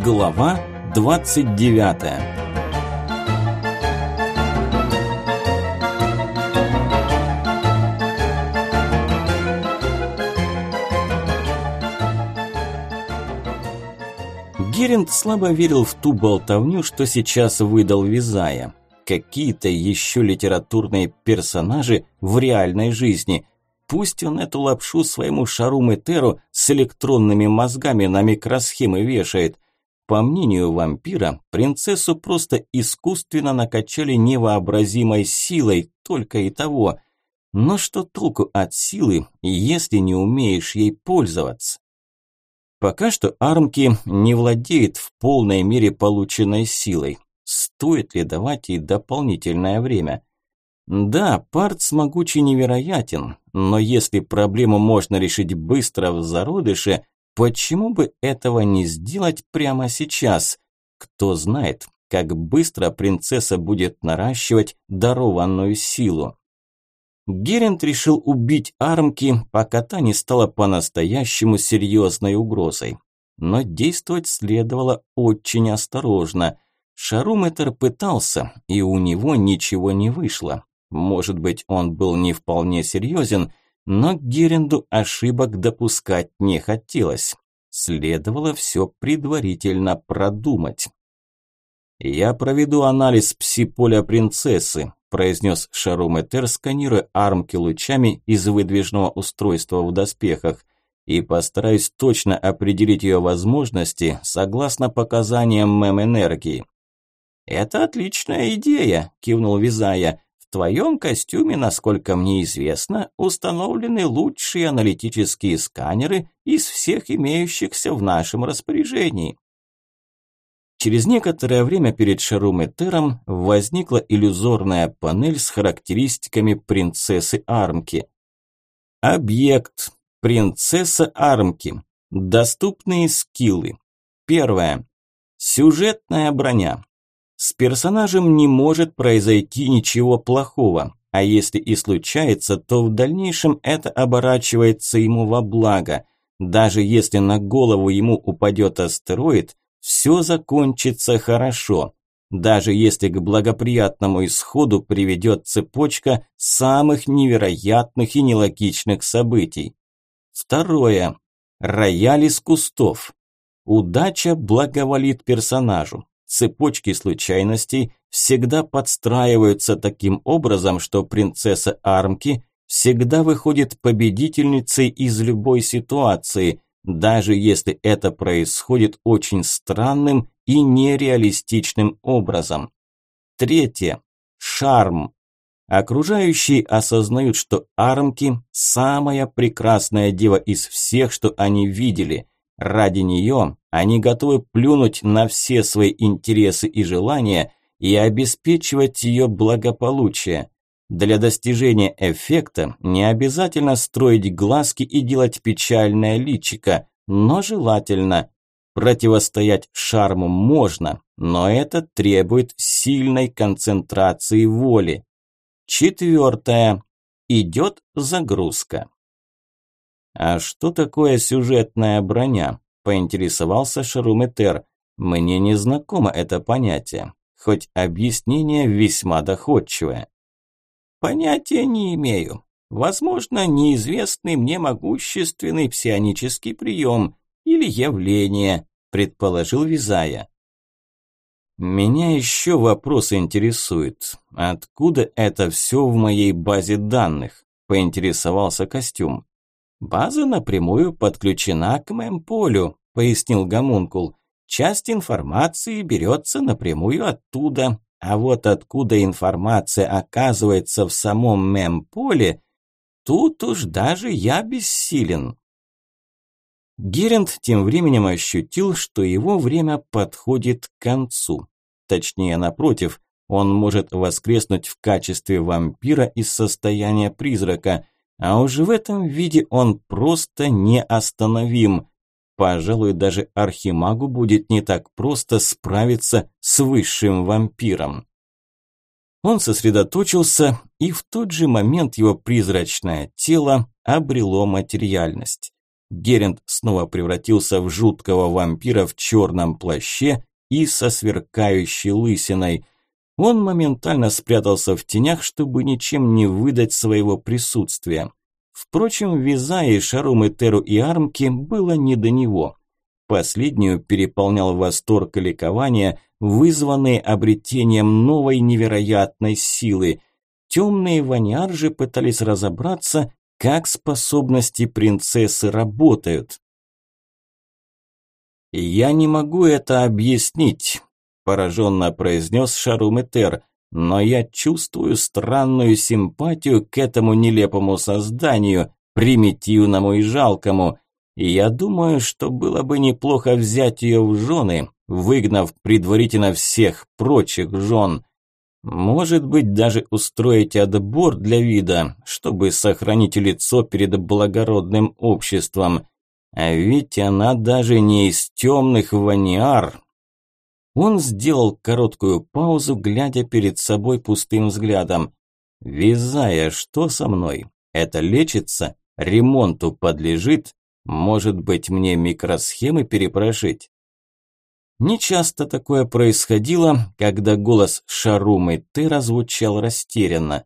Глава 29 Геринд слабо верил в ту болтовню, что сейчас выдал Визая. Какие-то еще литературные персонажи в реальной жизни – Пусть он эту лапшу своему шару Метеру с электронными мозгами на микросхемы вешает. По мнению вампира, принцессу просто искусственно накачали невообразимой силой, только и того. Но что толку от силы, если не умеешь ей пользоваться? Пока что Армки не владеет в полной мере полученной силой. Стоит ли давать ей дополнительное время? Да, парт могучий невероятен, но если проблему можно решить быстро в зародыше, почему бы этого не сделать прямо сейчас? Кто знает, как быстро принцесса будет наращивать дарованную силу. Герент решил убить Армки, пока та не стала по-настоящему серьезной угрозой. Но действовать следовало очень осторожно. Шаруметр пытался, и у него ничего не вышло. Может быть, он был не вполне серьезен, но Геренду ошибок допускать не хотелось. Следовало все предварительно продумать. «Я проведу анализ пси-поля принцессы», – произнес Шаруметер, сканируя армки лучами из выдвижного устройства в доспехах, «и постараюсь точно определить ее возможности согласно показаниям мэм-энергии». «Это отличная идея», – кивнул Визая твоем костюме, насколько мне известно, установлены лучшие аналитические сканеры из всех имеющихся в нашем распоряжении. Через некоторое время перед Шарум Этером возникла иллюзорная панель с характеристиками принцессы Армки. Объект. Принцесса Армки. Доступные скиллы. Первое. Сюжетная броня. С персонажем не может произойти ничего плохого, а если и случается, то в дальнейшем это оборачивается ему во благо. Даже если на голову ему упадет астероид, все закончится хорошо. Даже если к благоприятному исходу приведет цепочка самых невероятных и нелогичных событий. Второе. Рояль из кустов. Удача благоволит персонажу. Цепочки случайностей всегда подстраиваются таким образом, что принцесса Армки всегда выходит победительницей из любой ситуации, даже если это происходит очень странным и нереалистичным образом. Третье. Шарм. Окружающие осознают, что Армки – самая прекрасная дева из всех, что они видели. Ради нее они готовы плюнуть на все свои интересы и желания и обеспечивать ее благополучие. Для достижения эффекта не обязательно строить глазки и делать печальное личико, но желательно. Противостоять шарму можно, но это требует сильной концентрации воли. Четвертое. Идет загрузка. А что такое сюжетная броня? поинтересовался Шаруметер. Мне не знакомо это понятие, хоть объяснение весьма доходчивое. Понятия не имею. Возможно, неизвестный мне могущественный псионический прием или явление, предположил Визая. Меня еще вопрос интересует. Откуда это все в моей базе данных? Поинтересовался костюм. «База напрямую подключена к мемполю», – пояснил Гомункул. «Часть информации берется напрямую оттуда, а вот откуда информация оказывается в самом мемполе, тут уж даже я бессилен». Геринд тем временем ощутил, что его время подходит к концу. Точнее, напротив, он может воскреснуть в качестве вампира из состояния призрака – а уже в этом виде он просто неостановим. Пожалуй, даже Архимагу будет не так просто справиться с высшим вампиром. Он сосредоточился, и в тот же момент его призрачное тело обрело материальность. Герент снова превратился в жуткого вампира в черном плаще и со сверкающей лысиной. Он моментально спрятался в тенях, чтобы ничем не выдать своего присутствия. Впрочем, Визаи, Шарум, Теру и Армки было не до него. Последнюю переполнял восторг и ликование, вызванные обретением новой невероятной силы. Темные ваниаржи пытались разобраться, как способности принцессы работают. «Я не могу это объяснить», – пораженно произнес Шаруметер, «но я чувствую странную симпатию к этому нелепому созданию, примитивному и жалкому, я думаю, что было бы неплохо взять ее в жены, выгнав предварительно всех прочих жен». Может быть, даже устроить отбор для вида, чтобы сохранить лицо перед благородным обществом. А ведь она даже не из темных ваниар. Он сделал короткую паузу, глядя перед собой пустым взглядом. «Вязая, что со мной? Это лечится? Ремонту подлежит? Может быть, мне микросхемы перепрошить?» Нечасто такое происходило, когда голос Шарумы Ты звучал растерянно.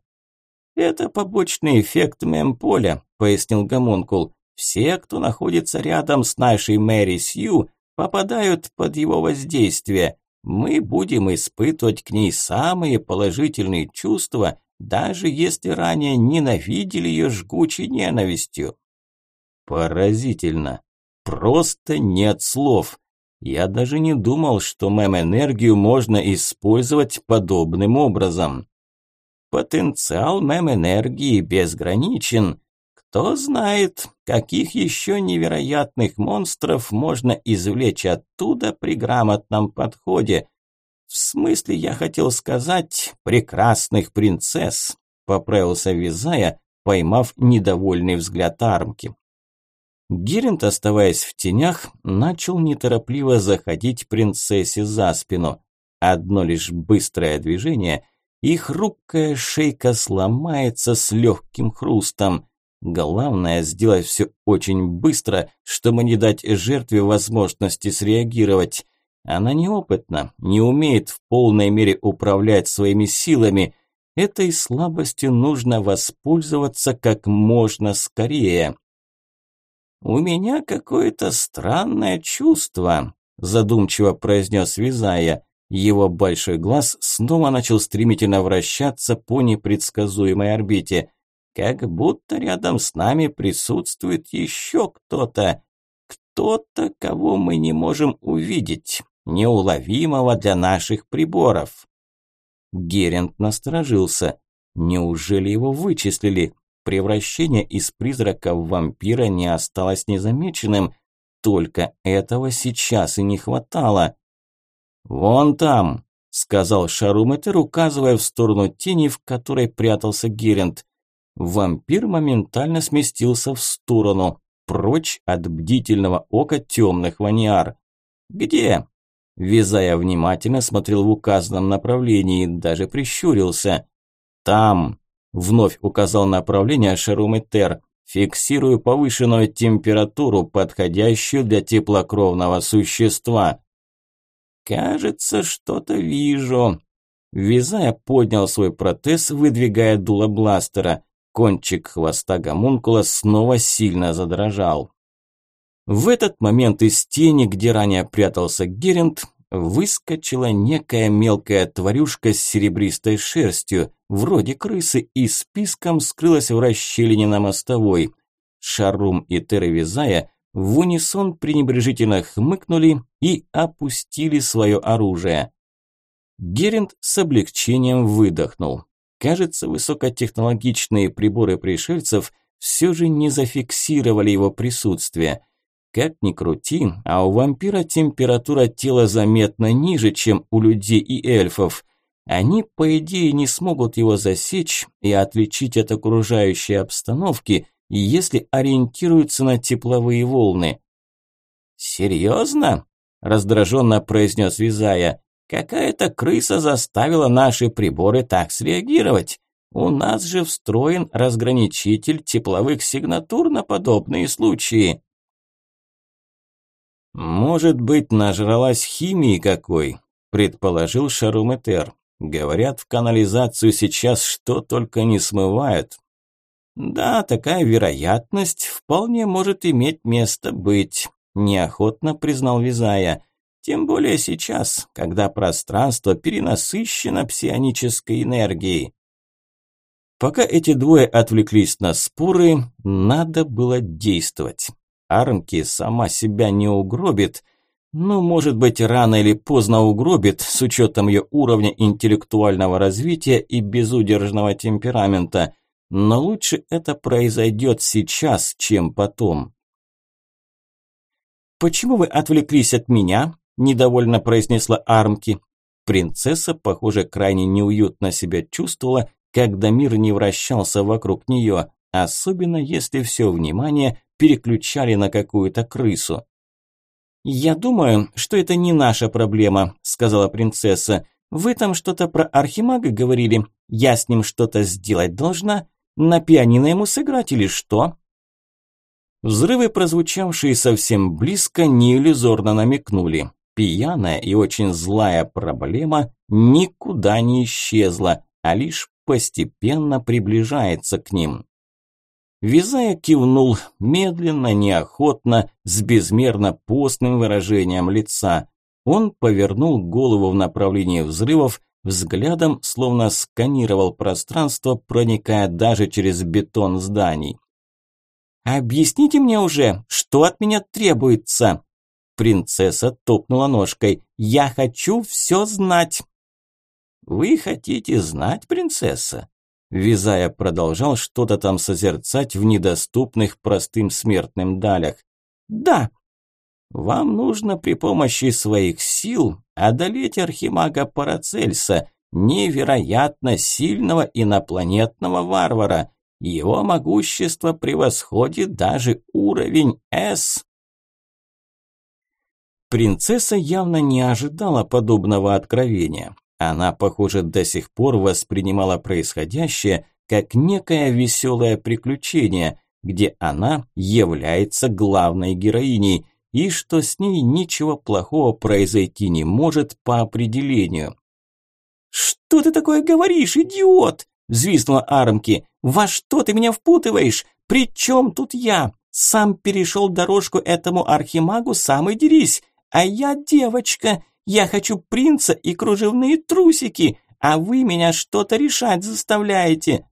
«Это побочный эффект мемполя», – пояснил Гомункул. «Все, кто находится рядом с нашей Мэри Сью, попадают под его воздействие. Мы будем испытывать к ней самые положительные чувства, даже если ранее ненавидели ее жгучей ненавистью». Поразительно. Просто нет слов. Я даже не думал, что мем-энергию можно использовать подобным образом. Потенциал мем-энергии безграничен. Кто знает, каких еще невероятных монстров можно извлечь оттуда при грамотном подходе. В смысле, я хотел сказать, прекрасных принцесс, поправился Визая, поймав недовольный взгляд Армки. Гиринд, оставаясь в тенях, начал неторопливо заходить принцессе за спину. Одно лишь быстрое движение, и хрупкая шейка сломается с легким хрустом. Главное сделать все очень быстро, чтобы не дать жертве возможности среагировать. Она неопытна, не умеет в полной мере управлять своими силами. Этой слабостью нужно воспользоваться как можно скорее. «У меня какое-то странное чувство», – задумчиво произнес Визая. Его большой глаз снова начал стремительно вращаться по непредсказуемой орбите. «Как будто рядом с нами присутствует еще кто-то. Кто-то, кого мы не можем увидеть, неуловимого для наших приборов». Герент насторожился. Неужели его вычислили? Превращение из призрака в вампира не осталось незамеченным, только этого сейчас и не хватало. «Вон там», – сказал Шаруметер, указывая в сторону тени, в которой прятался Герент. Вампир моментально сместился в сторону, прочь от бдительного ока темных ваниар. «Где?» Визая внимательно смотрел в указанном направлении даже прищурился. «Там», Вновь указал направление Шаруметер. Фиксирую повышенную температуру, подходящую для теплокровного существа. Кажется, что-то вижу. Визая поднял свой протез, выдвигая дуло бластера. Кончик хвоста гомункула снова сильно задрожал. В этот момент из тени, где ранее прятался Герент, выскочила некая мелкая тварюшка с серебристой шерстью, вроде крысы, и списком скрылась в расщелине на мостовой. Шарум и Теревизая в унисон пренебрежительно хмыкнули и опустили свое оружие. Геринд с облегчением выдохнул. Кажется, высокотехнологичные приборы пришельцев все же не зафиксировали его присутствие – как ни крути, а у вампира температура тела заметно ниже, чем у людей и эльфов. Они, по идее, не смогут его засечь и отличить от окружающей обстановки, если ориентируются на тепловые волны. «Серьезно?» – раздраженно произнес Визая. «Какая-то крыса заставила наши приборы так среагировать. У нас же встроен разграничитель тепловых сигнатур на подобные случаи». Может быть, нажралась химии какой, предположил Шаруметер. Говорят, в канализацию сейчас что только не смывают. Да, такая вероятность вполне может иметь место быть, неохотно признал Визая. Тем более сейчас, когда пространство перенасыщено псионической энергией. Пока эти двое отвлеклись на споры, надо было действовать. Армки сама себя не угробит, но, может быть, рано или поздно угробит, с учетом ее уровня интеллектуального развития и безудержного темперамента. Но лучше это произойдет сейчас, чем потом. «Почему вы отвлеклись от меня?» – недовольно произнесла Армки. Принцесса, похоже, крайне неуютно себя чувствовала когда мир не вращался вокруг нее, особенно если все внимание переключали на какую-то крысу. «Я думаю, что это не наша проблема», – сказала принцесса. «Вы там что-то про Архимага говорили? Я с ним что-то сделать должна? На пианино ему сыграть или что?» Взрывы, прозвучавшие совсем близко, неиллюзорно намекнули. Пьяная и очень злая проблема никуда не исчезла, а лишь постепенно приближается к ним. Визая кивнул медленно, неохотно, с безмерно постным выражением лица. Он повернул голову в направлении взрывов, взглядом словно сканировал пространство, проникая даже через бетон зданий. «Объясните мне уже, что от меня требуется?» Принцесса топнула ножкой. «Я хочу все знать!» «Вы хотите знать, принцесса?» Визая продолжал что-то там созерцать в недоступных простым смертным далях. «Да!» «Вам нужно при помощи своих сил одолеть архимага Парацельса, невероятно сильного инопланетного варвара. Его могущество превосходит даже уровень С». Принцесса явно не ожидала подобного откровения. Она, похоже, до сих пор воспринимала происходящее как некое веселое приключение, где она является главной героиней, и что с ней ничего плохого произойти не может по определению. «Что ты такое говоришь, идиот?» – взвизгнула Армки. «Во что ты меня впутываешь? При чем тут я? Сам перешел дорожку этому архимагу, сам и дерись. А я девочка, я хочу принца и кружевные трусики, а вы меня что-то решать заставляете».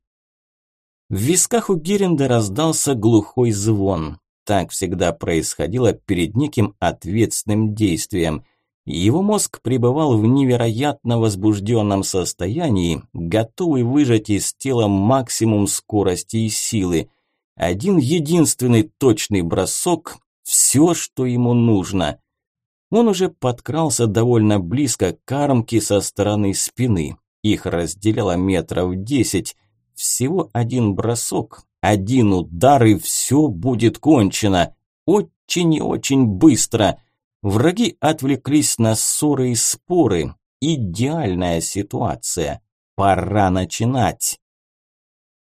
В висках у Геренда раздался глухой звон. Так всегда происходило перед неким ответственным действием. Его мозг пребывал в невероятно возбужденном состоянии, готовый выжать из тела максимум скорости и силы. Один единственный точный бросок – все, что ему нужно. Он уже подкрался довольно близко к армке со стороны спины. Их разделяло метров десять. Всего один бросок, один удар и все будет кончено. Очень и очень быстро. Враги отвлеклись на ссоры и споры. Идеальная ситуация. Пора начинать.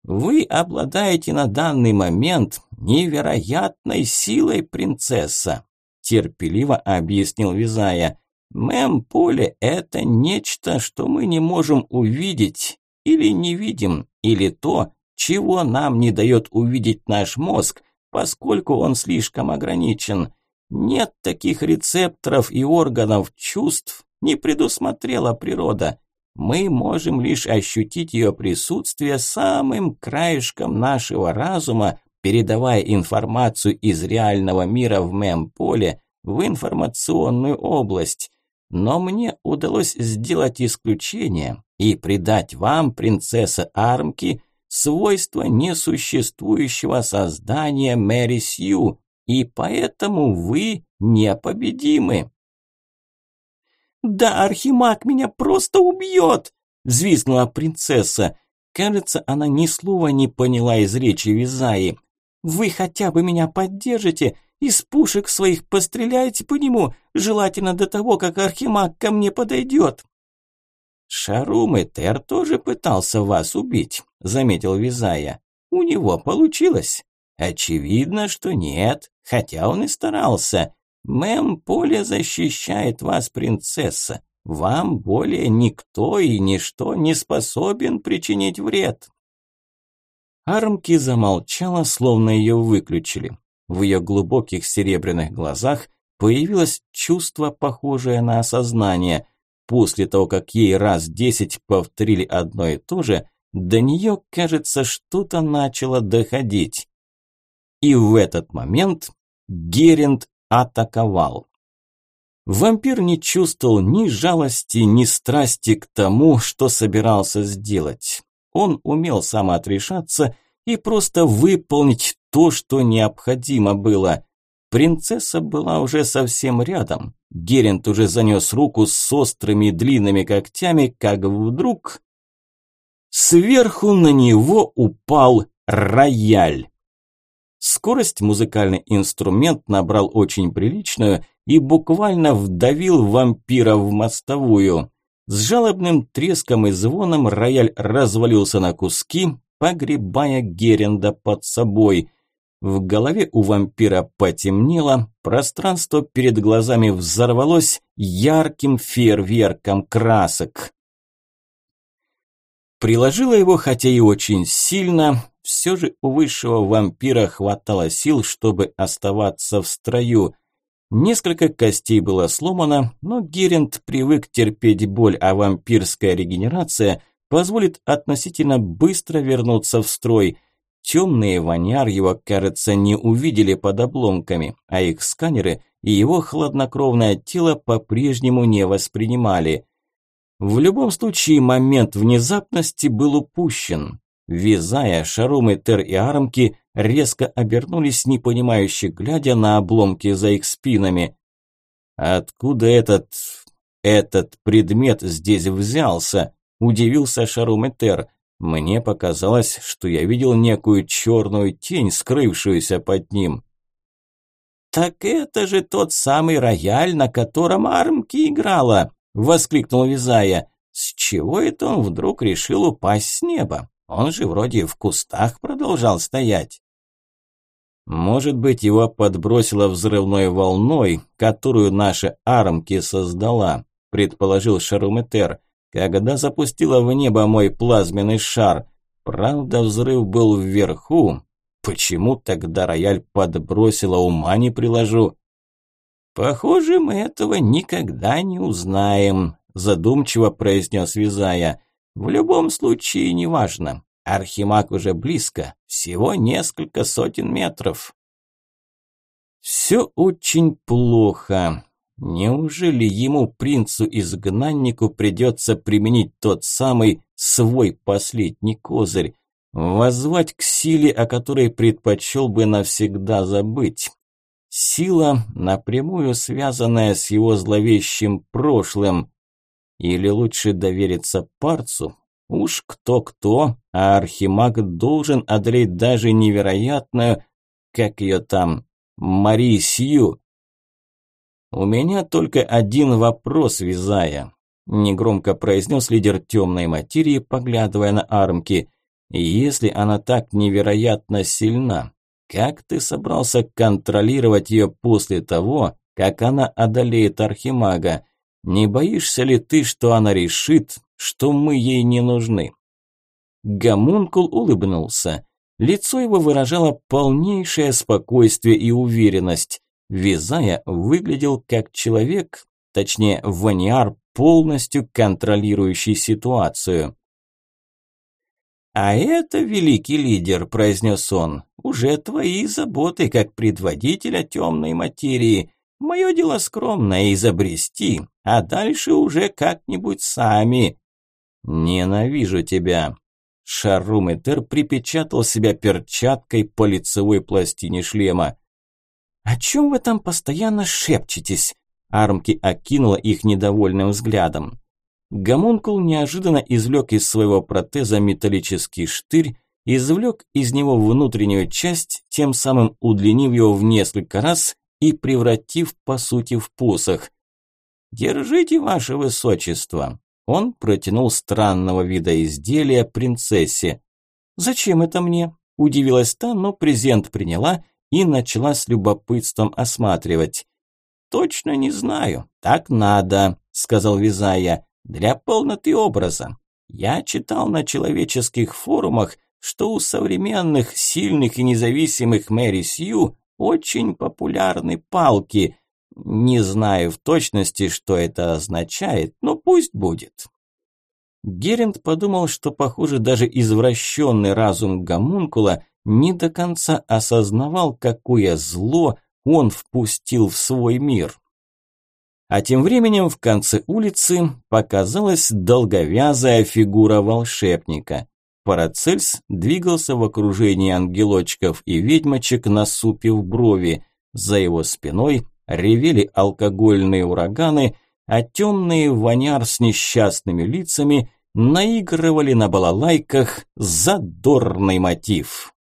Вы обладаете на данный момент невероятной силой, принцесса терпеливо объяснил Визая. Мем-поле – это нечто, что мы не можем увидеть или не видим, или то, чего нам не дает увидеть наш мозг, поскольку он слишком ограничен. Нет таких рецепторов и органов чувств, не предусмотрела природа. Мы можем лишь ощутить ее присутствие самым краешком нашего разума, передавая информацию из реального мира в мем-поле в информационную область. Но мне удалось сделать исключение и придать вам, принцесса Армки, свойства несуществующего создания Мэри Сью, и поэтому вы непобедимы. «Да, Архимаг меня просто убьет!» – взвизгнула принцесса. Кажется, она ни слова не поняла из речи Визаи. Вы хотя бы меня поддержите, из пушек своих постреляйте по нему, желательно до того, как Архимаг ко мне подойдет». «Шарум и Тер тоже пытался вас убить», – заметил Визая. «У него получилось?» «Очевидно, что нет, хотя он и старался. Мэм Поле защищает вас, принцесса. Вам более никто и ничто не способен причинить вред. Армки замолчала, словно ее выключили. В ее глубоких серебряных глазах появилось чувство, похожее на осознание. После того, как ей раз десять повторили одно и то же, до нее, кажется, что-то начало доходить. И в этот момент Геринд атаковал. Вампир не чувствовал ни жалости, ни страсти к тому, что собирался сделать. Он умел самоотрешаться и просто выполнить то, что необходимо было. Принцесса была уже совсем рядом. Герент уже занес руку с острыми длинными когтями, как вдруг... Сверху на него упал рояль. Скорость музыкальный инструмент набрал очень приличную и буквально вдавил вампира в мостовую. С жалобным треском и звоном рояль развалился на куски, погребая Геренда под собой. В голове у вампира потемнело, пространство перед глазами взорвалось ярким фейерверком красок. Приложила его, хотя и очень сильно, все же у высшего вампира хватало сил, чтобы оставаться в строю. Несколько костей было сломано, но Геринд привык терпеть боль, а вампирская регенерация позволит относительно быстро вернуться в строй. Темные ваняр его, кажется, не увидели под обломками, а их сканеры и его хладнокровное тело по-прежнему не воспринимали. В любом случае момент внезапности был упущен. Визая, Шарум и Тер и Армки резко обернулись, непонимающе глядя на обломки за их спинами. «Откуда этот... этот предмет здесь взялся?» – удивился Шарум и Тер. «Мне показалось, что я видел некую черную тень, скрывшуюся под ним». «Так это же тот самый рояль, на котором Армки играла!» – воскликнул Визая. «С чего это он вдруг решил упасть с неба? Он же вроде в кустах продолжал стоять. Может быть, его подбросило взрывной волной, которую наша армки создала, предположил Шаруметер, когда запустила в небо мой плазменный шар. Правда, взрыв был вверху. Почему тогда рояль подбросила, ума не приложу. Похоже, мы этого никогда не узнаем, задумчиво произнес Визая. В любом случае, неважно. Архимаг уже близко, всего несколько сотен метров. Все очень плохо. Неужели ему, принцу-изгнаннику, придется применить тот самый свой последний козырь? Воззвать к силе, о которой предпочел бы навсегда забыть. Сила, напрямую связанная с его зловещим прошлым. Или лучше довериться парцу? Уж кто-кто, а Архимаг должен одолеть даже невероятную, как ее там, Марисью. «У меня только один вопрос, Визая», – негромко произнес лидер темной материи, поглядывая на армки. «Если она так невероятно сильна, как ты собрался контролировать ее после того, как она одолеет Архимага? Не боишься ли ты, что она решит, что мы ей не нужны?» Гомункул улыбнулся. Лицо его выражало полнейшее спокойствие и уверенность. Визая выглядел как человек, точнее ваниар, полностью контролирующий ситуацию. «А это, великий лидер», – произнес он, – «уже твои заботы как предводителя темной материи. Мое дело скромное – изобрести, а дальше уже как-нибудь сами». «Ненавижу тебя». Шаруметер припечатал себя перчаткой по лицевой пластине шлема. «О чем вы там постоянно шепчетесь?» Армки окинула их недовольным взглядом. Гомункул неожиданно извлек из своего протеза металлический штырь, извлек из него внутреннюю часть, тем самым удлинив его в несколько раз и превратив по сути в посох. «Держите, ваше высочество!» Он протянул странного вида изделия принцессе. «Зачем это мне?» – удивилась та, но презент приняла и начала с любопытством осматривать. точно не знаю. Так надо, сказал Визая, для полноты образа. Я читал на человеческих форумах, что у современных, сильных и независимых Мэри Сью очень популярны палки. Не знаю в точности, что это означает, но пусть будет. Геринд подумал, что, похоже, даже извращенный разум гомункула не до конца осознавал, какое зло он впустил в свой мир. А тем временем в конце улицы показалась долговязая фигура волшебника. Парацельс двигался в окружении ангелочков и ведьмочек, насупив брови. За его спиной ревели алкогольные ураганы, а темные воняр с несчастными лицами наигрывали на балалайках задорный мотив.